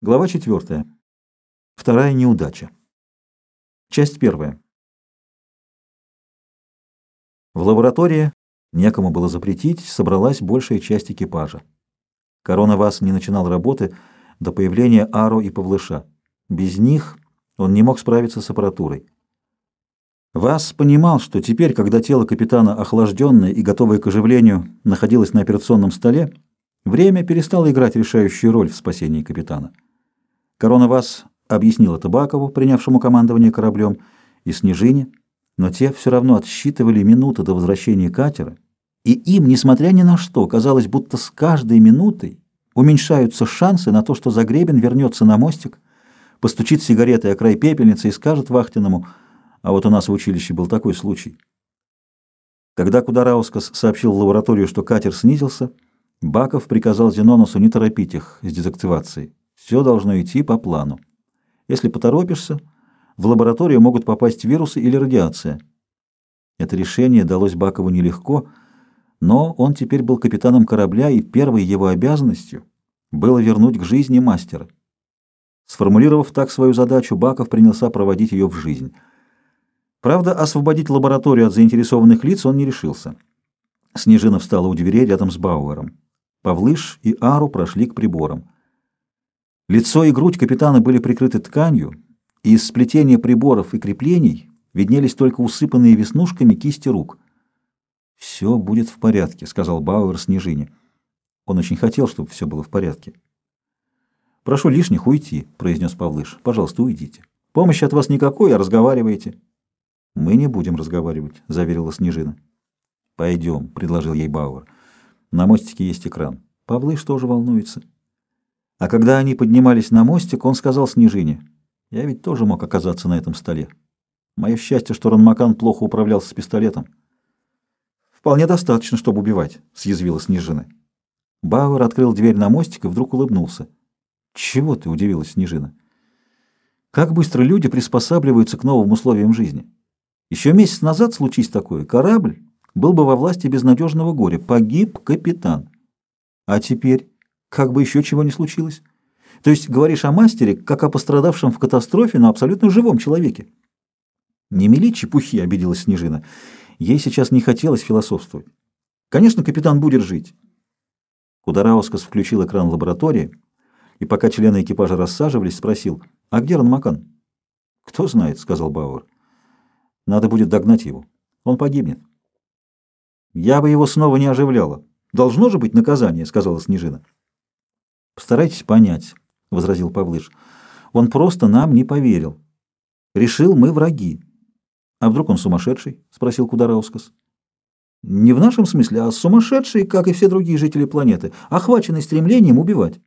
Глава 4. Вторая неудача. Часть первая. В лаборатории, некому было запретить, собралась большая часть экипажа. Корона Вас не начинал работы до появления Аро и Павлыша. Без них он не мог справиться с аппаратурой. Вас понимал, что теперь, когда тело капитана охлажденное и готовое к оживлению находилось на операционном столе, время перестало играть решающую роль в спасении капитана. Корона Вас объяснил это Бакову, принявшему командование кораблем, и Снежине, но те все равно отсчитывали минуты до возвращения катера, и им, несмотря ни на что, казалось, будто с каждой минутой уменьшаются шансы на то, что Загребин вернется на мостик, постучит сигаретой о край пепельницы и скажет вахтенному, а вот у нас в училище был такой случай. Когда Кудараускас сообщил в лабораторию, что катер снизился, Баков приказал Зеноносу не торопить их с дезактивацией. Все должно идти по плану. Если поторопишься, в лабораторию могут попасть вирусы или радиация. Это решение далось Бакову нелегко, но он теперь был капитаном корабля, и первой его обязанностью было вернуть к жизни мастера. Сформулировав так свою задачу, Баков принялся проводить ее в жизнь. Правда, освободить лабораторию от заинтересованных лиц он не решился. Снежина встала у дверей рядом с Бауэром. Павлыш и Ару прошли к приборам. Лицо и грудь капитана были прикрыты тканью, и из сплетения приборов и креплений виднелись только усыпанные веснушками кисти рук. «Все будет в порядке», — сказал Бауэр Снежине. Он очень хотел, чтобы все было в порядке. «Прошу лишних уйти», — произнес Павлыш. «Пожалуйста, уйдите. Помощи от вас никакой, а разговариваете». «Мы не будем разговаривать», — заверила Снежина. «Пойдем», — предложил ей Бауэр. «На мостике есть экран». Павлыш тоже волнуется. А когда они поднимались на мостик, он сказал Снежине, «Я ведь тоже мог оказаться на этом столе. Мое счастье, что Ранмакан плохо управлялся с пистолетом». «Вполне достаточно, чтобы убивать», — съязвила Снежина. Бауэр открыл дверь на мостик и вдруг улыбнулся. «Чего ты?» — удивилась Снежина. «Как быстро люди приспосабливаются к новым условиям жизни. Еще месяц назад случись такое, корабль был бы во власти безнадежного горя. Погиб капитан. А теперь...» Как бы еще чего не случилось. То есть говоришь о мастере, как о пострадавшем в катастрофе, но абсолютно живом человеке. Не мели чепухи, обиделась Снежина. Ей сейчас не хотелось философствовать. Конечно, капитан будет жить. Кудараускас включил экран лаборатории и, пока члены экипажа рассаживались, спросил, «А где Ранмакан?» «Кто знает», — сказал Бауэр. «Надо будет догнать его. Он погибнет». «Я бы его снова не оживляла. Должно же быть наказание», — сказала Снежина. Постарайтесь понять, — возразил Павлыш. Он просто нам не поверил. Решил, мы враги. А вдруг он сумасшедший? — спросил Кудараускас. Не в нашем смысле, а сумасшедший, как и все другие жители планеты, охваченный стремлением убивать.